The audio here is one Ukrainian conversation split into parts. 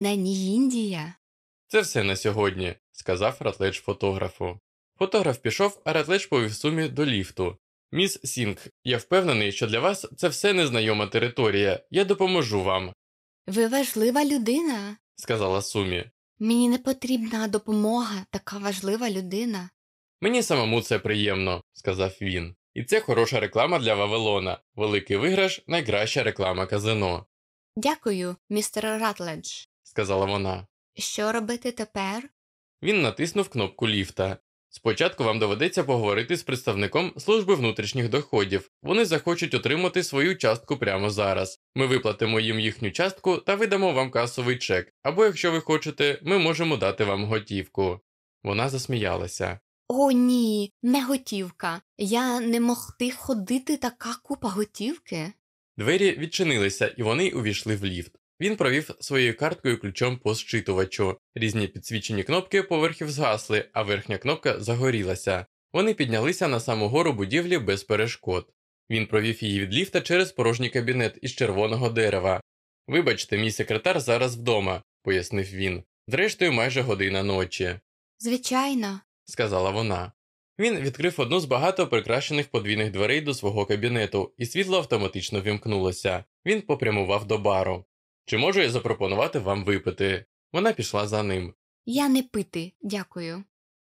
на Індія. Це все на сьогодні, сказав Ратледж фотографу. Фотограф пішов, а Ратледж повів Сумі до ліфту. Міс Сінг, я впевнений, що для вас це все незнайома територія. Я допоможу вам, Ви важлива людина. сказала Сумі. Мені не потрібна допомога, така важлива людина. Мені самому це приємно, сказав він. І це хороша реклама для Вавилона. Великий виграш найкраща реклама казино, Дякую, містер Ратледж. Сказала вона. Що робити тепер? Він натиснув кнопку ліфта. Спочатку вам доведеться поговорити з представником служби внутрішніх доходів. Вони захочуть отримати свою частку прямо зараз. Ми виплатимо їм їхню частку та видамо вам касовий чек. Або, якщо ви хочете, ми можемо дати вам готівку. Вона засміялася. О, ні, не готівка. Я не могти ходити така купа готівки. Двері відчинилися, і вони увійшли в ліфт. Він провів своєю карткою ключом по зчитувачу. Різні підсвічені кнопки поверхів згасли, а верхня кнопка загорілася. Вони піднялися на саму гору будівлі без перешкод. Він провів її від ліфта через порожній кабінет із червоного дерева. Вибачте, мій секретар зараз вдома, пояснив він. Зрештою, майже година ночі, Звичайно. сказала вона. Він відкрив одну з багато прикрашених подвійних дверей до свого кабінету, і світло автоматично вімкнулося. Він попрямував до бару. Чи можу я запропонувати вам випити? Вона пішла за ним. Я не пити, дякую.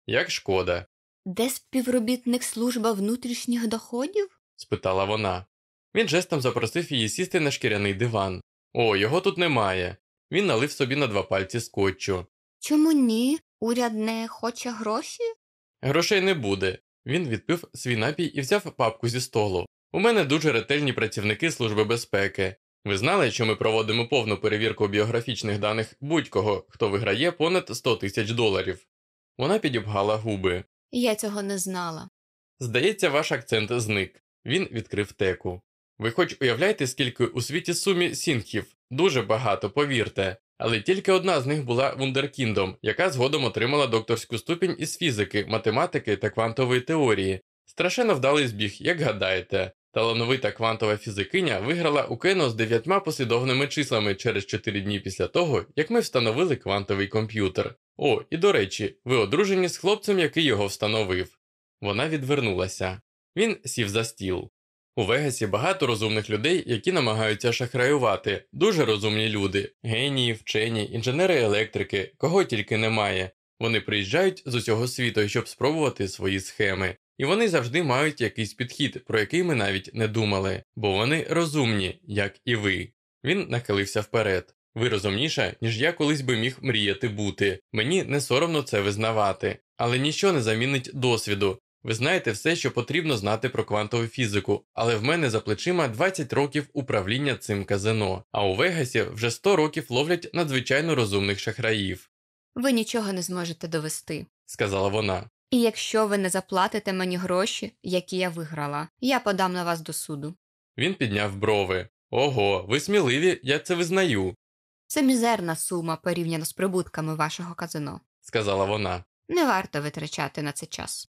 Як шкода? Де співробітник служба внутрішніх доходів? спитала вона. Він жестом запросив її сісти на шкіряний диван. О, його тут немає. Він налив собі на два пальці скотчу. Чому ні? Уряд не хоче гроші? Грошей не буде. Він відпив свій напій і взяв папку зі столу. У мене дуже ретельні працівники Служби безпеки. Ви знали, що ми проводимо повну перевірку біографічних даних будь-кого, хто виграє понад 100 тисяч доларів. Вона підібгала губи. Я цього не знала. Здається, ваш акцент зник. Він відкрив теку. Ви хоч уявляєте, скільки у світі сумі сінгів? Дуже багато, повірте. Але тільки одна з них була вундеркіндом, яка згодом отримала докторську ступінь із фізики, математики та квантової теорії. Страшенно вдалий збіг, як гадаєте. Талановита квантова фізикиня виграла у Кено з дев'ятьма послідовними числами через 4 дні після того, як ми встановили квантовий комп'ютер. О, і до речі, ви одружені з хлопцем, який його встановив. Вона відвернулася. Він сів за стіл. У Вегасі багато розумних людей, які намагаються шахраювати, дуже розумні люди, генії, вчені, інженери-електрики, кого тільки немає. Вони приїжджають з усього світу, щоб спробувати свої схеми. І вони завжди мають якийсь підхід, про який ми навіть не думали, бо вони розумні, як і ви. Він нахилився вперед. Ви розумніша, ніж я колись би міг мріяти бути. Мені не соромно це визнавати, але ніщо не замінить досвіду. Ви знаєте все, що потрібно знати про квантову фізику, але в мене за плечима 20 років управління цим казино, а у Вегасі вже 100 років ловлять надзвичайно розумних шахраїв, Ви нічого не зможете довести. сказала вона. І якщо ви не заплатите мені гроші, які я виграла, я подам на вас до суду. Він підняв брови. Ого, ви сміливі, я це визнаю, Це мізерна сума порівняно з прибутками вашого казино. сказала вона. Не варто витрачати на це час.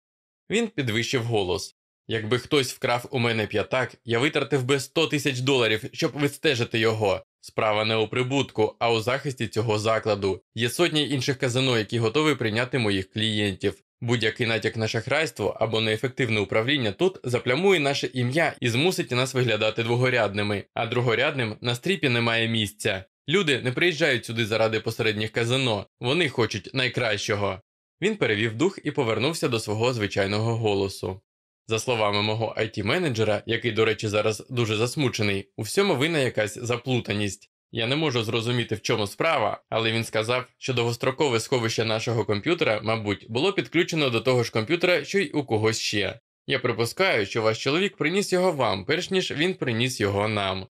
Він підвищив голос. Якби хтось вкрав у мене п'ятак, я витратив би 100 тисяч доларів, щоб відстежити його. Справа не у прибутку, а у захисті цього закладу. Є сотні інших казино, які готові прийняти моїх клієнтів. Будь-який натяк на шахрайство або неефективне управління тут заплямує наше ім'я і змусить нас виглядати двогорядними, а другорядним на стріпі немає місця. Люди не приїжджають сюди заради посередніх казино, вони хочуть найкращого. Він перевів дух і повернувся до свого звичайного голосу. За словами мого it менеджера який, до речі, зараз дуже засмучений, у всьому винна якась заплутаність. Я не можу зрозуміти, в чому справа, але він сказав, що довгострокове сховище нашого комп'ютера, мабуть, було підключено до того ж комп'ютера, що й у когось ще. Я припускаю, що ваш чоловік приніс його вам, перш ніж він приніс його нам,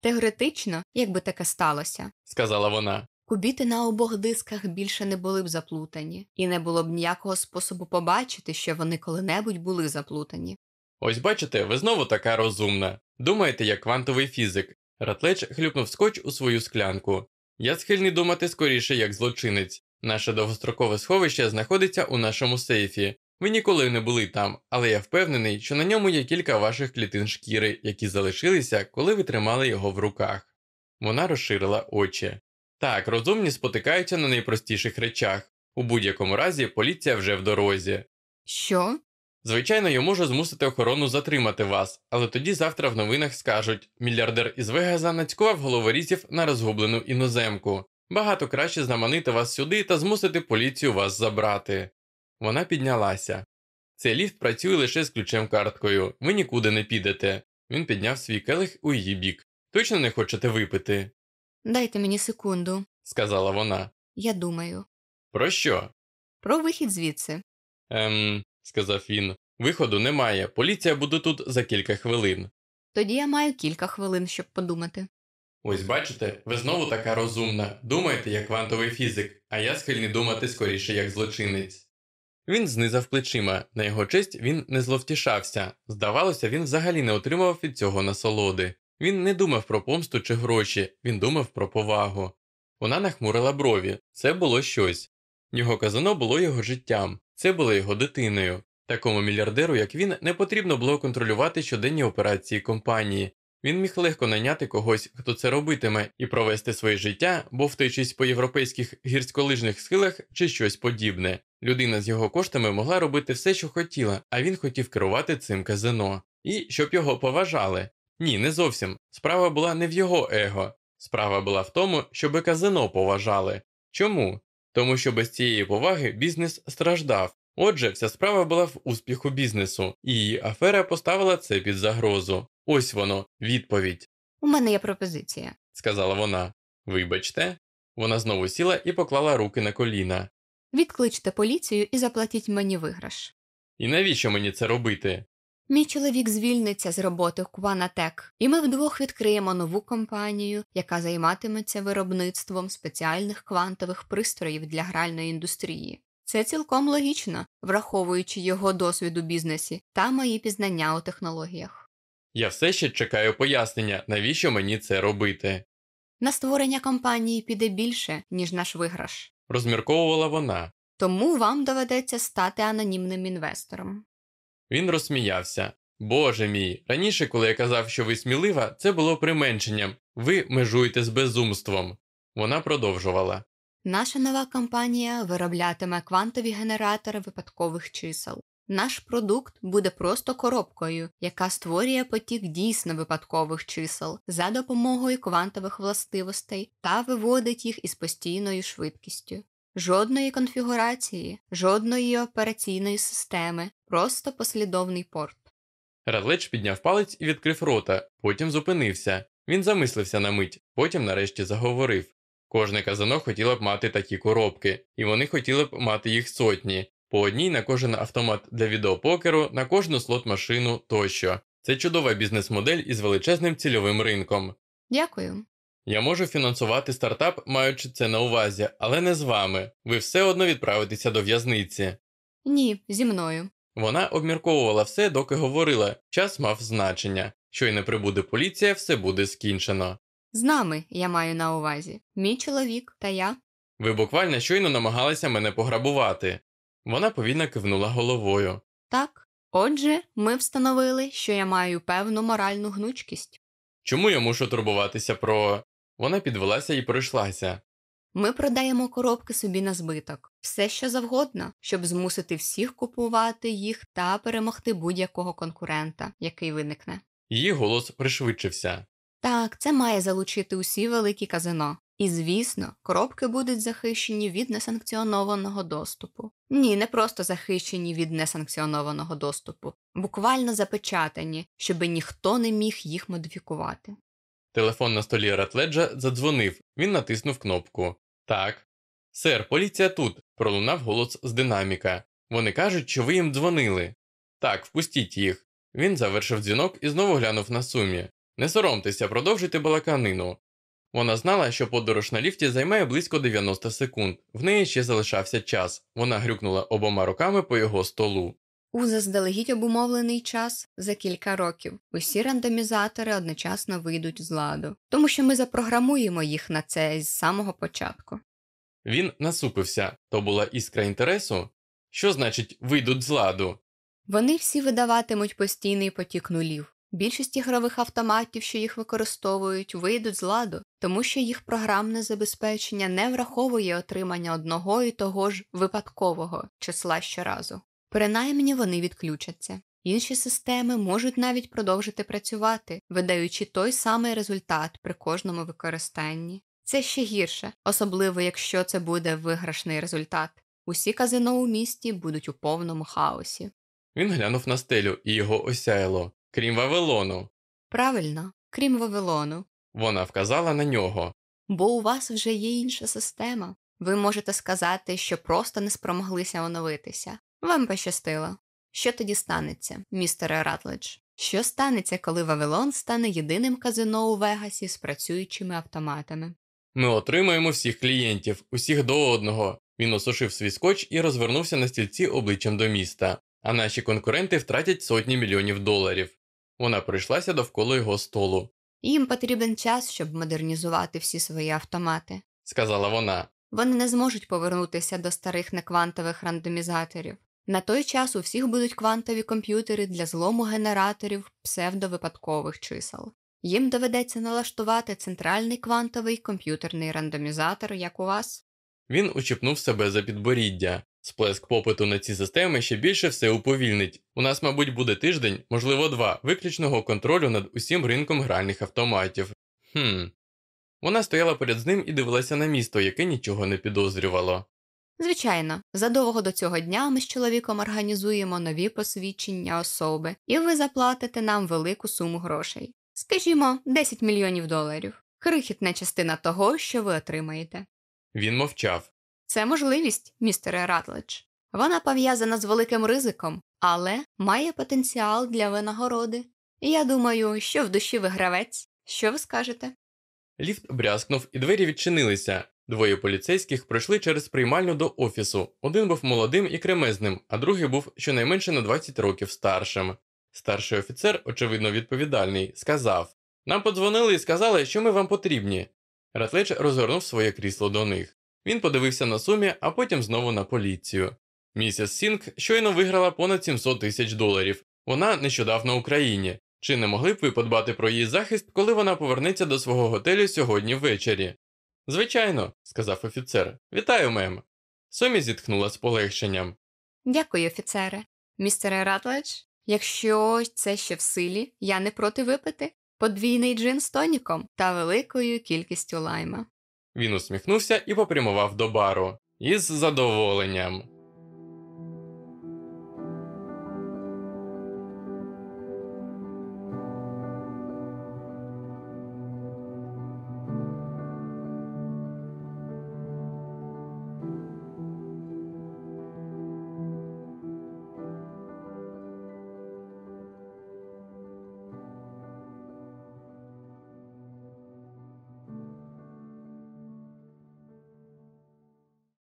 Теоретично, якби таке сталося, сказала вона. кубіти на обох дисках більше не були б заплутані, і не було б ніякого способу побачити, що вони коли-небудь були заплутані. Ось бачите, ви знову така розумна. Думаєте, як квантовий фізик. Ратледж хлюпнув скотч у свою склянку. Я схильний думати скоріше як злочинець. Наше довгострокове сховище знаходиться у нашому сейфі. Ви ніколи не були там, але я впевнений, що на ньому є кілька ваших клітин шкіри, які залишилися, коли ви тримали його в руках. Вона розширила очі. Так, розумні спотикаються на найпростіших речах. У будь-якому разі поліція вже в дорозі. Що? Звичайно, я можу змусити охорону затримати вас, але тоді завтра в новинах скажуть мільярдер із Вегаса нацькував головорізів на розгублену іноземку. Багато краще знаманити вас сюди та змусити поліцію вас забрати. Вона піднялася. Цей ліфт працює лише з ключем карткою, ви нікуди не підете. Він підняв свій келих у її бік. Точно не хочете випити? Дайте мені секунду. сказала вона. Я думаю. Про що? Про вихід звідси. Ем, сказав він. Виходу немає, поліція буде тут за кілька хвилин. Тоді я маю кілька хвилин, щоб подумати. Ось бачите, ви знову така розумна, думаєте як квантовий фізик, а я схильний думати скоріше як злочинець. Він знизав плечима, на його честь він не зловтішався. Здавалося, він взагалі не отримав від цього насолоди. Він не думав про помсту чи гроші, він думав про повагу. Вона нахмурила брові, це було щось. Його казано було його життям, це було його дитиною. Такому мільярдеру, як він, не потрібно було контролювати щоденні операції компанії. Він міг легко найняти когось, хто це робитиме, і провести своє життя, бо втечись по європейських гірськолижних схилах чи щось подібне. Людина з його коштами могла робити все, що хотіла, а він хотів керувати цим казино. І щоб його поважали. Ні, не зовсім. Справа була не в його его. Справа була в тому, щоб казино поважали. Чому? Тому що без цієї поваги бізнес страждав. Отже, вся справа була в успіху бізнесу, і її афера поставила це під загрозу. Ось воно, відповідь, У мене є пропозиція. сказала вона. Вибачте. Вона знову сіла і поклала руки на коліна. Відкличте поліцію і заплатіть мені виграш. І навіщо мені це робити? Мій чоловік звільниться з роботи в Кванатек, і ми вдвох відкриємо нову компанію, яка займатиметься виробництвом спеціальних квантових пристроїв для гральної індустрії. Це цілком логічно, враховуючи його досвід у бізнесі та мої пізнання у технологіях. Я все ще чекаю пояснення, навіщо мені це робити, На створення компанії піде більше, ніж наш виграш. розмірковувала вона. Тому вам доведеться стати анонімним інвестором. Він розсміявся. Боже мій, раніше, коли я казав, що ви смілива, це було применшенням. Ви межуєте з безумством. Вона продовжувала. Наша нова компанія вироблятиме квантові генератори випадкових чисел. Наш продукт буде просто коробкою, яка створює потік дійсно випадкових чисел за допомогою квантових властивостей та виводить їх із постійною швидкістю. Жодної конфігурації, жодної операційної системи, просто послідовний порт. Радлеч підняв палець і відкрив рота, потім зупинився. Він замислився на мить, потім нарешті заговорив. Кожне казано хотіло б мати такі коробки, і вони хотіли б мати їх сотні, по одній на кожен автомат для відеопокеру, на кожну слот-машину тощо. Це чудова бізнес-модель із величезним цільовим ринком. Дякую. Я можу фінансувати стартап, маючи це на увазі, але не з вами. Ви все одно відправитеся до в'язниці. Ні, зі мною. Вона обмірковувала все, доки говорила, час мав значення. Щойно прибуде поліція, все буде скінчено. З нами я маю на увазі. Мій чоловік та я. Ви буквально щойно намагалися мене пограбувати. Вона повільно кивнула головою. Так. Отже, ми встановили, що я маю певну моральну гнучкість. Чому я мушу турбуватися про. Вона підвелася і пройшлася. Ми продаємо коробки собі на збиток, все що завгодно, щоб змусити всіх купувати їх та перемогти будь-якого конкурента, який виникне. Її голос пришвидшився. Так, це має залучити усі великі казино. І, звісно, коробки будуть захищені від несанкціонованого доступу. Ні, не просто захищені від несанкціонованого доступу, буквально запечатані, щоби ніхто не міг їх модифікувати. Телефон на столі Ратледжа задзвонив, він натиснув кнопку. Так. Сер, поліція тут. пролунав голос з динаміка. Вони кажуть, що ви їм дзвонили. Так, впустіть їх. Він завершив дзвінок і знову глянув на сумі. Не соромтеся, продовжуйте балаканину. Вона знала, що подорож на ліфті займає близько 90 секунд. В неї ще залишався час. Вона грюкнула обома руками по його столу. У заздалегідь обумовлений час за кілька років усі рандомізатори одночасно вийдуть з ладу, тому що ми запрограмуємо їх на це з самого початку. Він насупився то була іскра інтересу. Що значить вийдуть з ладу? Вони всі видаватимуть постійний потік нулів, Більшість ігрових автоматів, що їх використовують, вийдуть з ладу, тому що їх програмне забезпечення не враховує отримання одного і того ж випадкового числа щоразу. Принаймні вони відключаться. Інші системи можуть навіть продовжити працювати, видаючи той самий результат при кожному використанні. Це ще гірше, особливо якщо це буде виграшний результат. Усі казино у місті будуть у повному хаосі. Він глянув на стелю і його осяяло, крім Вавилону. Правильно, крім Вавилону. Вона вказала на нього. Бо у вас вже є інша система. Ви можете сказати, що просто не спромоглися оновитися. Вам пощастило. Що тоді станеться, містере Ратледж? Що станеться, коли Вавилон стане єдиним казино у Вегасі з працюючими автоматами? Ми отримаємо всіх клієнтів, усіх до одного. Він осушив свій скотч і розвернувся на стільці обличчям до міста, а наші конкуренти втратять сотні мільйонів доларів. Вона пройшлася довкола його столу, Їм потрібен час, щоб модернізувати всі свої автомати. сказала вона. Вони не зможуть повернутися до старих неквантових рандомізаторів. На той час у всіх будуть квантові комп'ютери для злому генераторів псевдовипадкових чисел. Їм доведеться налаштувати центральний квантовий комп'ютерний рандомізатор, як у вас. Він учіпнув себе за підборіддя. Сплеск попиту на ці системи ще більше все уповільнить. У нас, мабуть, буде тиждень, можливо, два, виключного контролю над усім ринком гральних автоматів. Хм. Вона стояла поряд з ним і дивилася на місто, яке нічого не підозрювало. Звичайно, задовго до цього дня ми з чоловіком організуємо нові посвідчення особи, і ви заплатите нам велику суму грошей. Скажімо, 10 мільйонів доларів. Крихітна частина того, що ви отримаєте. Він мовчав. Це можливість, містере Ратледж. Вона пов'язана з великим ризиком, але має потенціал для винагороди. Я думаю, що в душі ви гравець. Що ви скажете? Ліфт брязкнув, і двері відчинилися. Двоє поліцейських пройшли через приймальню до офісу. Один був молодим і кремезним, а другий був щонайменше на 20 років старшим. Старший офіцер, очевидно відповідальний, сказав Нам подзвонили і сказали, що ми вам потрібні. Ратледж розгорнув своє крісло до них. Він подивився на Сумі, а потім знову на поліцію. Місіс Сінг щойно виграла понад 700 тисяч доларів. Вона нещодавно в країні. Чи не могли б ви подбати про її захист, коли вона повернеться до свого готелю сьогодні ввечері? Звичайно, сказав офіцер. Вітаю, мем. Сумі зітхнула з полегшенням. Дякую, офіцере. Містере Ратледж, якщо це ще в силі, я не проти випити подвійний джин з тоніком та великою кількістю лайма. Він усміхнувся і попрямував до бару. Із задоволенням.